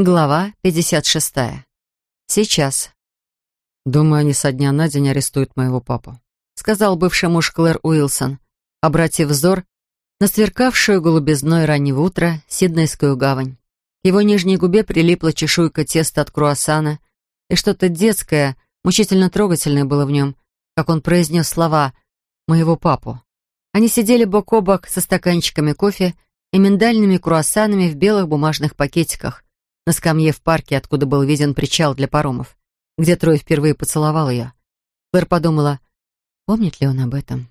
Глава 56. Сейчас. «Думаю, они со дня на день арестуют моего папу», сказал бывший муж Клэр Уилсон, обратив взор на сверкавшую голубизной раннего утра Сиднейскую гавань. Его нижней губе прилипла чешуйка теста от круассана, и что-то детское, мучительно трогательное было в нем, как он произнес слова «моего папу». Они сидели бок о бок со стаканчиками кофе и миндальными круассанами в белых бумажных пакетиках, на скамье в парке, откуда был виден причал для паромов, где Трой впервые поцеловал ее. Клэр подумала, помнит ли он об этом?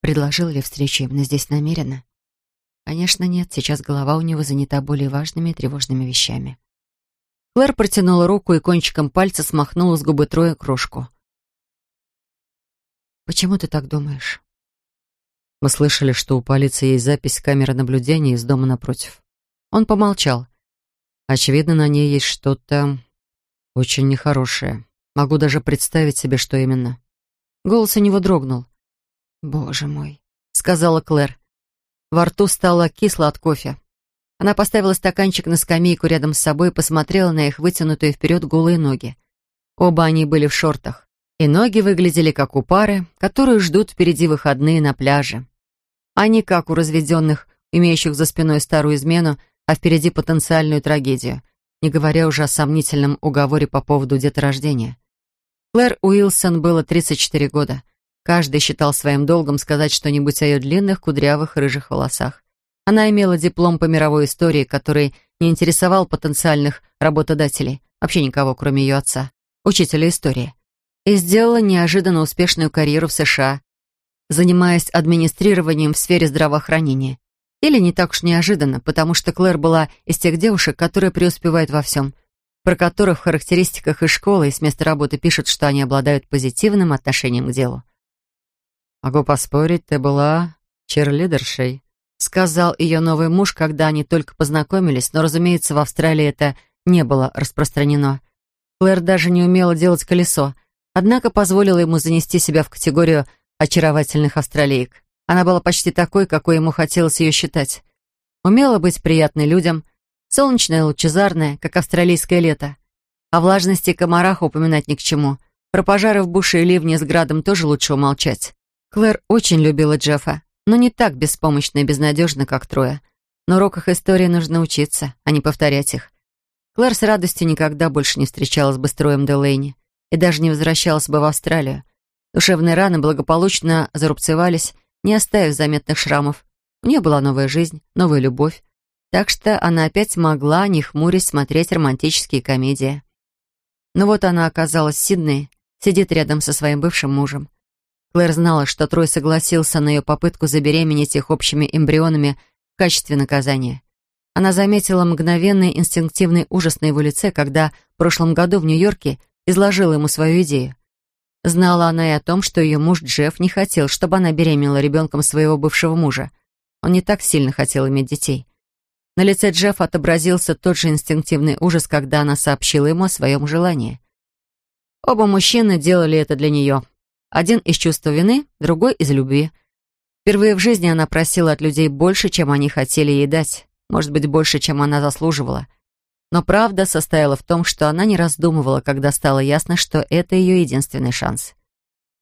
Предложил ли встречу именно здесь намеренно? Конечно, нет, сейчас голова у него занята более важными и тревожными вещами. Клэр протянула руку и кончиком пальца смахнула с губы Троя крошку. «Почему ты так думаешь?» Мы слышали, что у полиции есть запись камеры наблюдения из дома напротив. Он помолчал. Очевидно, на ней есть что-то очень нехорошее. Могу даже представить себе, что именно. Голос у него дрогнул. «Боже мой», — сказала Клэр. Во рту стало кисло от кофе. Она поставила стаканчик на скамейку рядом с собой и посмотрела на их вытянутые вперед голые ноги. Оба они были в шортах, и ноги выглядели как у пары, которые ждут впереди выходные на пляже. Они, как у разведенных, имеющих за спиной старую измену, а впереди потенциальную трагедию, не говоря уже о сомнительном уговоре по поводу деторождения. Клэр Уилсон было 34 года. Каждый считал своим долгом сказать что-нибудь о ее длинных, кудрявых, рыжих волосах. Она имела диплом по мировой истории, который не интересовал потенциальных работодателей, вообще никого, кроме ее отца, учителя истории, и сделала неожиданно успешную карьеру в США, занимаясь администрированием в сфере здравоохранения. Или не так уж неожиданно, потому что Клэр была из тех девушек, которые преуспевают во всем, про которых в характеристиках из школы и с места работы пишут, что они обладают позитивным отношением к делу. «Могу поспорить, ты была черлидершей», — сказал ее новый муж, когда они только познакомились, но, разумеется, в Австралии это не было распространено. Клэр даже не умела делать колесо, однако позволила ему занести себя в категорию очаровательных австралиек. Она была почти такой, какой ему хотелось ее считать. Умела быть приятной людям, солнечная лучезарная, как австралийское лето. О влажности и комарах упоминать ни к чему. Про пожары в буше и ливни с градом тоже лучше умолчать. Клэр очень любила Джеффа, но не так беспомощно и безнадежно, как Троя. На уроках истории нужно учиться, а не повторять их. Клэр с радостью никогда больше не встречалась бы с Троем Делейни и даже не возвращалась бы в Австралию. Душевные раны благополучно зарубцевались, не оставив заметных шрамов. У нее была новая жизнь, новая любовь, так что она опять могла, не хмурясь, смотреть романтические комедии. Но вот она оказалась в Сиднее, сидит рядом со своим бывшим мужем. Клэр знала, что Трой согласился на ее попытку забеременеть их общими эмбрионами в качестве наказания. Она заметила мгновенный инстинктивный ужас на его лице, когда в прошлом году в Нью-Йорке изложила ему свою идею. Знала она и о том, что ее муж Джефф не хотел, чтобы она беременела ребенком своего бывшего мужа. Он не так сильно хотел иметь детей. На лице Джеффа отобразился тот же инстинктивный ужас, когда она сообщила ему о своем желании. Оба мужчины делали это для нее. Один из чувства вины, другой из любви. Впервые в жизни она просила от людей больше, чем они хотели ей дать. Может быть, больше, чем она заслуживала. Но правда состояла в том, что она не раздумывала, когда стало ясно, что это ее единственный шанс.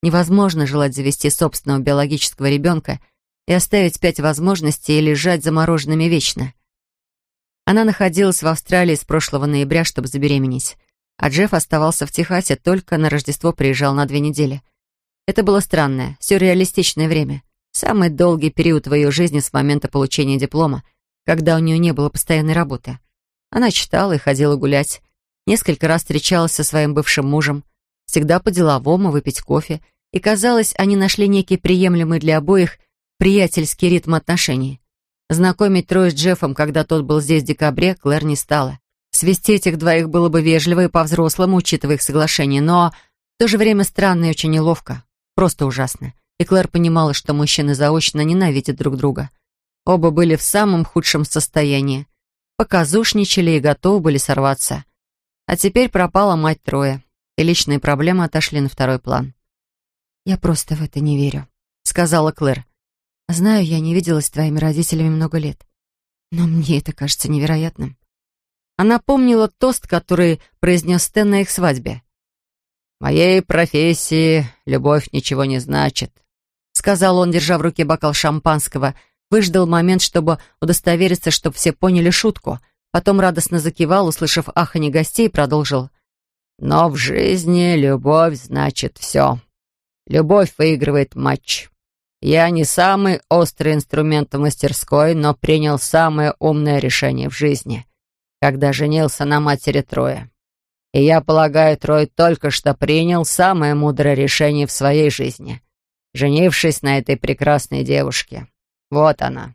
Невозможно желать завести собственного биологического ребенка и оставить пять возможностей и лежать замороженными вечно. Она находилась в Австралии с прошлого ноября, чтобы забеременеть, а Джефф оставался в Техасе, только на Рождество приезжал на две недели. Это было странное, сюрреалистичное время. Самый долгий период в ее жизни с момента получения диплома, когда у нее не было постоянной работы. Она читала и ходила гулять. Несколько раз встречалась со своим бывшим мужем. Всегда по-деловому выпить кофе. И, казалось, они нашли некий приемлемый для обоих приятельский ритм отношений. Знакомить Трой с Джеффом, когда тот был здесь в декабре, Клэр не стала. Свести этих двоих было бы вежливо и по-взрослому, учитывая их соглашение, но в то же время странно и очень неловко. Просто ужасно. И Клэр понимала, что мужчины заочно ненавидят друг друга. Оба были в самом худшем состоянии показушничали и готовы были сорваться. А теперь пропала мать Троя, и личные проблемы отошли на второй план. «Я просто в это не верю», — сказала Клэр. «Знаю, я не виделась с твоими родителями много лет, но мне это кажется невероятным». Она помнила тост, который произнес Стэн на их свадьбе. «Моей профессии любовь ничего не значит», — сказал он, держа в руке бокал шампанского, выждал момент, чтобы удостовериться, чтобы все поняли шутку, потом радостно закивал, услышав аханье гостей, и продолжил. «Но в жизни любовь значит все. Любовь выигрывает матч. Я не самый острый инструмент в мастерской, но принял самое умное решение в жизни, когда женился на матери Троя. И я полагаю, Трой только что принял самое мудрое решение в своей жизни, женившись на этой прекрасной девушке. Вот она.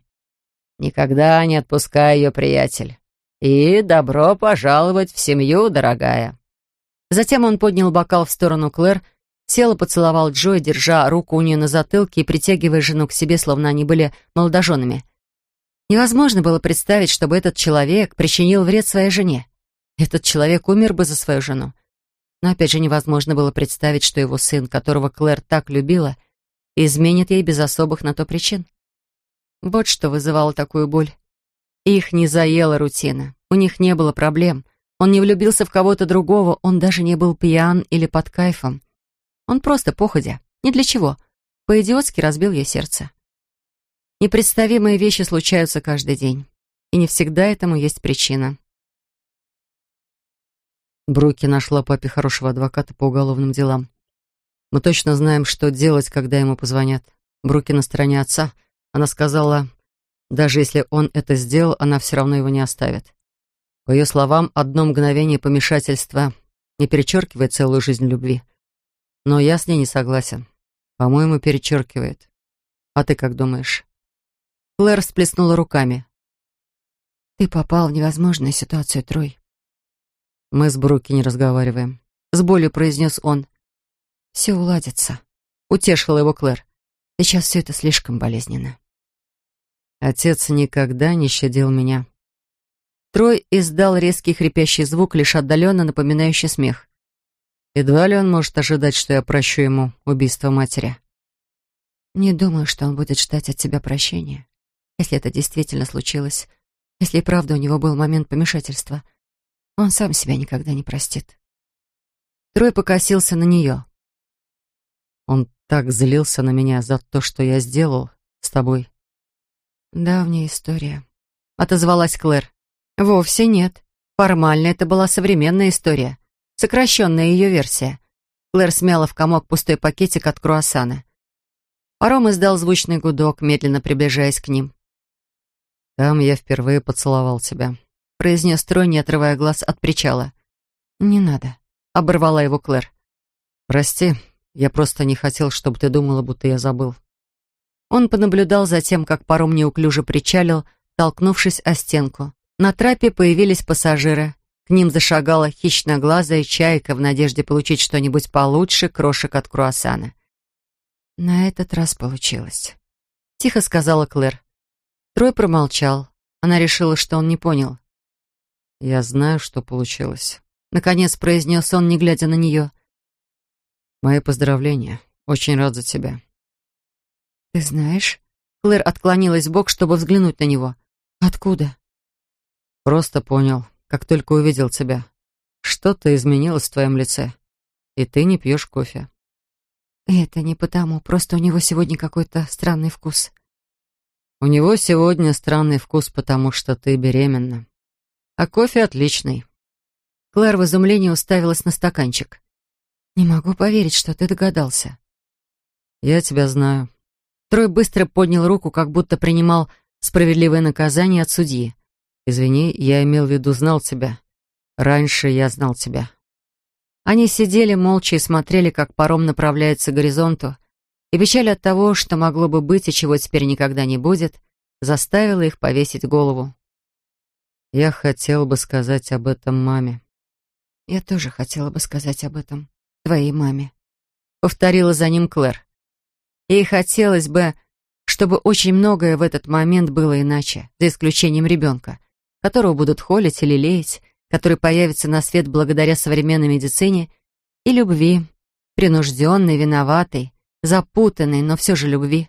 Никогда не отпускай ее, приятель. И добро пожаловать в семью, дорогая. Затем он поднял бокал в сторону Клэр, Сел и поцеловал Джой, держа руку у нее на затылке и притягивая жену к себе, словно они были молодоженами. Невозможно было представить, чтобы этот человек причинил вред своей жене. Этот человек умер бы за свою жену. Но опять же невозможно было представить, что его сын, которого Клэр так любила, изменит ей без особых на то причин. Вот что вызывало такую боль. Их не заела рутина, у них не было проблем. Он не влюбился в кого-то другого, он даже не был пьян или под кайфом. Он просто походя. Ни для чего. По-идиотски разбил ей сердце. Непредставимые вещи случаются каждый день. И не всегда этому есть причина. Бруки нашла папе хорошего адвоката по уголовным делам. Мы точно знаем, что делать, когда ему позвонят. Бруки на стороне отца. Она сказала, даже если он это сделал, она все равно его не оставит. По ее словам, одно мгновение помешательства не перечеркивает целую жизнь любви. Но я с ней не согласен. По-моему, перечеркивает. А ты как думаешь? Клэр всплеснула руками. Ты попал в невозможную ситуацию, Трой. Мы с Бруки не разговариваем. С болью произнес он. Все уладится. Утешила его Клэр. Сейчас все это слишком болезненно. Отец никогда не щадил меня. Трой издал резкий хрипящий звук, лишь отдаленно напоминающий смех. Едва ли он может ожидать, что я прощу ему убийство матери. Не думаю, что он будет ждать от тебя прощения. Если это действительно случилось, если и правда у него был момент помешательства, он сам себя никогда не простит. Трой покосился на нее. Он так злился на меня за то, что я сделал с тобой. Давняя история. Отозвалась Клэр. Вовсе нет. Формально это была современная история сокращенная ее версия. Клэр смяла в комок пустой пакетик от круассана. Паром издал звучный гудок, медленно приближаясь к ним. «Там я впервые поцеловал тебя», — произнес Трой, не отрывая глаз от причала. «Не надо», — оборвала его Клэр. «Прости, я просто не хотел, чтобы ты думала, будто я забыл». Он понаблюдал за тем, как паром неуклюже причалил, толкнувшись о стенку. На трапе появились пассажиры. К ним зашагала хищноглазая чайка в надежде получить что-нибудь получше крошек от круассана. «На этот раз получилось», — тихо сказала Клэр. Трой промолчал. Она решила, что он не понял. «Я знаю, что получилось», — наконец произнес он, не глядя на нее. «Мои поздравления. Очень рад за тебя». «Ты знаешь?» Клэр отклонилась в бок, чтобы взглянуть на него. «Откуда?» «Просто понял как только увидел тебя. Что-то изменилось в твоем лице, и ты не пьешь кофе. Это не потому, просто у него сегодня какой-то странный вкус. У него сегодня странный вкус, потому что ты беременна. А кофе отличный. Клэр в изумлении уставилась на стаканчик. «Не могу поверить, что ты догадался». «Я тебя знаю». Трой быстро поднял руку, как будто принимал справедливое наказание от судьи. «Извини, я имел в виду, знал тебя. Раньше я знал тебя». Они сидели молча и смотрели, как паром направляется к горизонту, и печаль от того, что могло бы быть и чего теперь никогда не будет, заставила их повесить голову. «Я хотел бы сказать об этом маме». «Я тоже хотела бы сказать об этом твоей маме», — повторила за ним Клэр. Ей хотелось бы, чтобы очень многое в этот момент было иначе, за исключением ребенка, которого будут холить или леять, который появится на свет благодаря современной медицине, и любви, принужденной, виноватой, запутанной, но все же любви.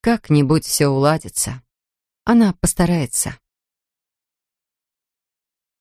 Как-нибудь все уладится. Она постарается.